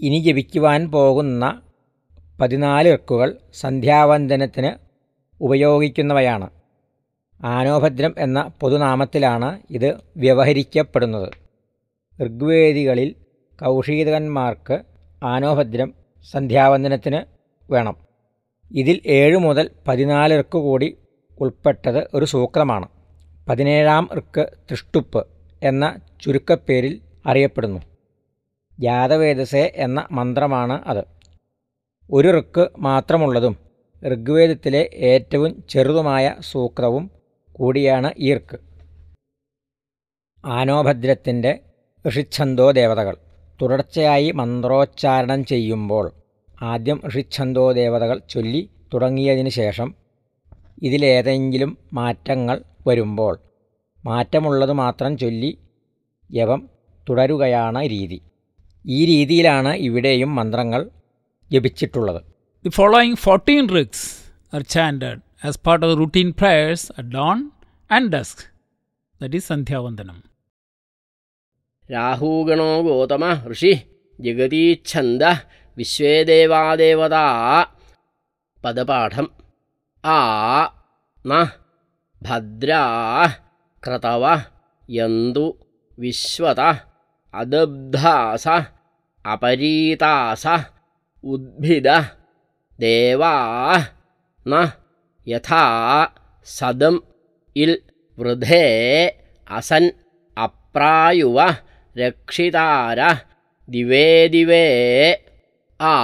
ഇനി ജപിക്കുവാൻ പോകുന്ന പതിനാല് ഋക്കുകൾ സന്ധ്യാവന്ദനത്തിന് ഉപയോഗിക്കുന്നവയാണ്. ആനോഭദ്രം എന്ന പൊതുനാമത്തിലാണ് ഇത് വ്യവഹരിക്കപ്പെടുന്നത്. ഋഗ്വേദികളിൽ കൗഷീതകന്മാർക്ക് ആനോഭദ്രം സന്ധ്യാവന്ദനത്തിന് വേണം. ഇതിൽ ഏഴ് മുതൽ പതിനാല് ഋക്ക് കൂടി ഉൾപ്പെട്ടത് ഒരു സൂക്രമാണ് പതിനേഴാം ഋക്ക് തൃഷ്ടുപ്പ് എന്ന ചുരുക്കപ്പേരിൽ അറിയപ്പെടുന്നു. ജാതവേദസേ എന്ന മന്ത്രമാണ് അത്. ഒരു ഋക്ക് മാത്രമുള്ളതും ഋഗ്വേദത്തിലെ ഏറ്റവും ചെറുതുമായ സൂക്തവും കൂടിയാണ് ഈ ഋക്ക്. ആനോഭദ്രത്തിന്റെ ഋഷിച്ഛന്തോ ദേവതകൾ. തുടർച്ചയായി മന്ത്രോച്ചാരണം ചെയ്യുമ്പോൾ ആദ്യം ഋഷിച്ഛന്തോ ദേവതകൾ ചൊല്ലി തുടങ്ങിയതിനു ശേഷം ഇതിലേതെങ്കിലും മാറ്റങ്ങൾ വരുമ്പോൾ മാറ്റമുള്ളത് മാത്രം ചൊല്ലി യവം തുടരുകയാണ് രീതി. ഈ രീതിയിലാണ് ഇവിടെയും മന്ത്രങ്ങൾ ജപിച്ചിട്ടുള്ളത്. The following fourteen riks are chanted as part of routine prayers at dawn and dusk that is Sandhyavandanam രാഹുഗണോ ഗോതമ ഋഷി ജഗതീഛന്ദ വിശ്വേദേവാദേവതാ പദപാഠം. ആ ന ഭദ്രാ ക്രതവ യന്തു വിശ്വത अदब्धास अपरीतास उद्भिद देवा न यथा सदम् इल् वृधे असन् अप्रायुव रक्षितार दिवे आ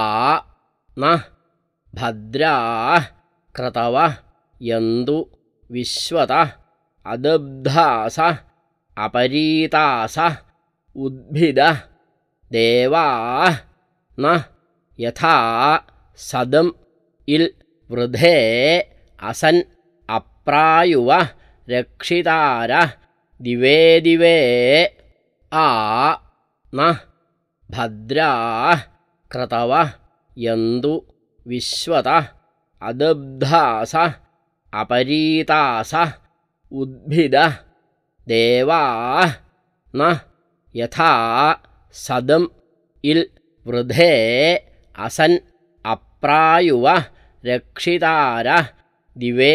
न भद्रा क्रतव यन्तु विश्वत अदब्धास अपरीतास उद्भिदः। देवा न यथा सदम् इल् वृधे असन् अप्रायुव रक्षितार दिवे आ न भद्रा क्रतव यन्तु विश्वत अदब्धास अपरीतास उद्भिद। देवा न यथा सदम् इल् वृधे असन् अप्रायुव रक्षितार दिवे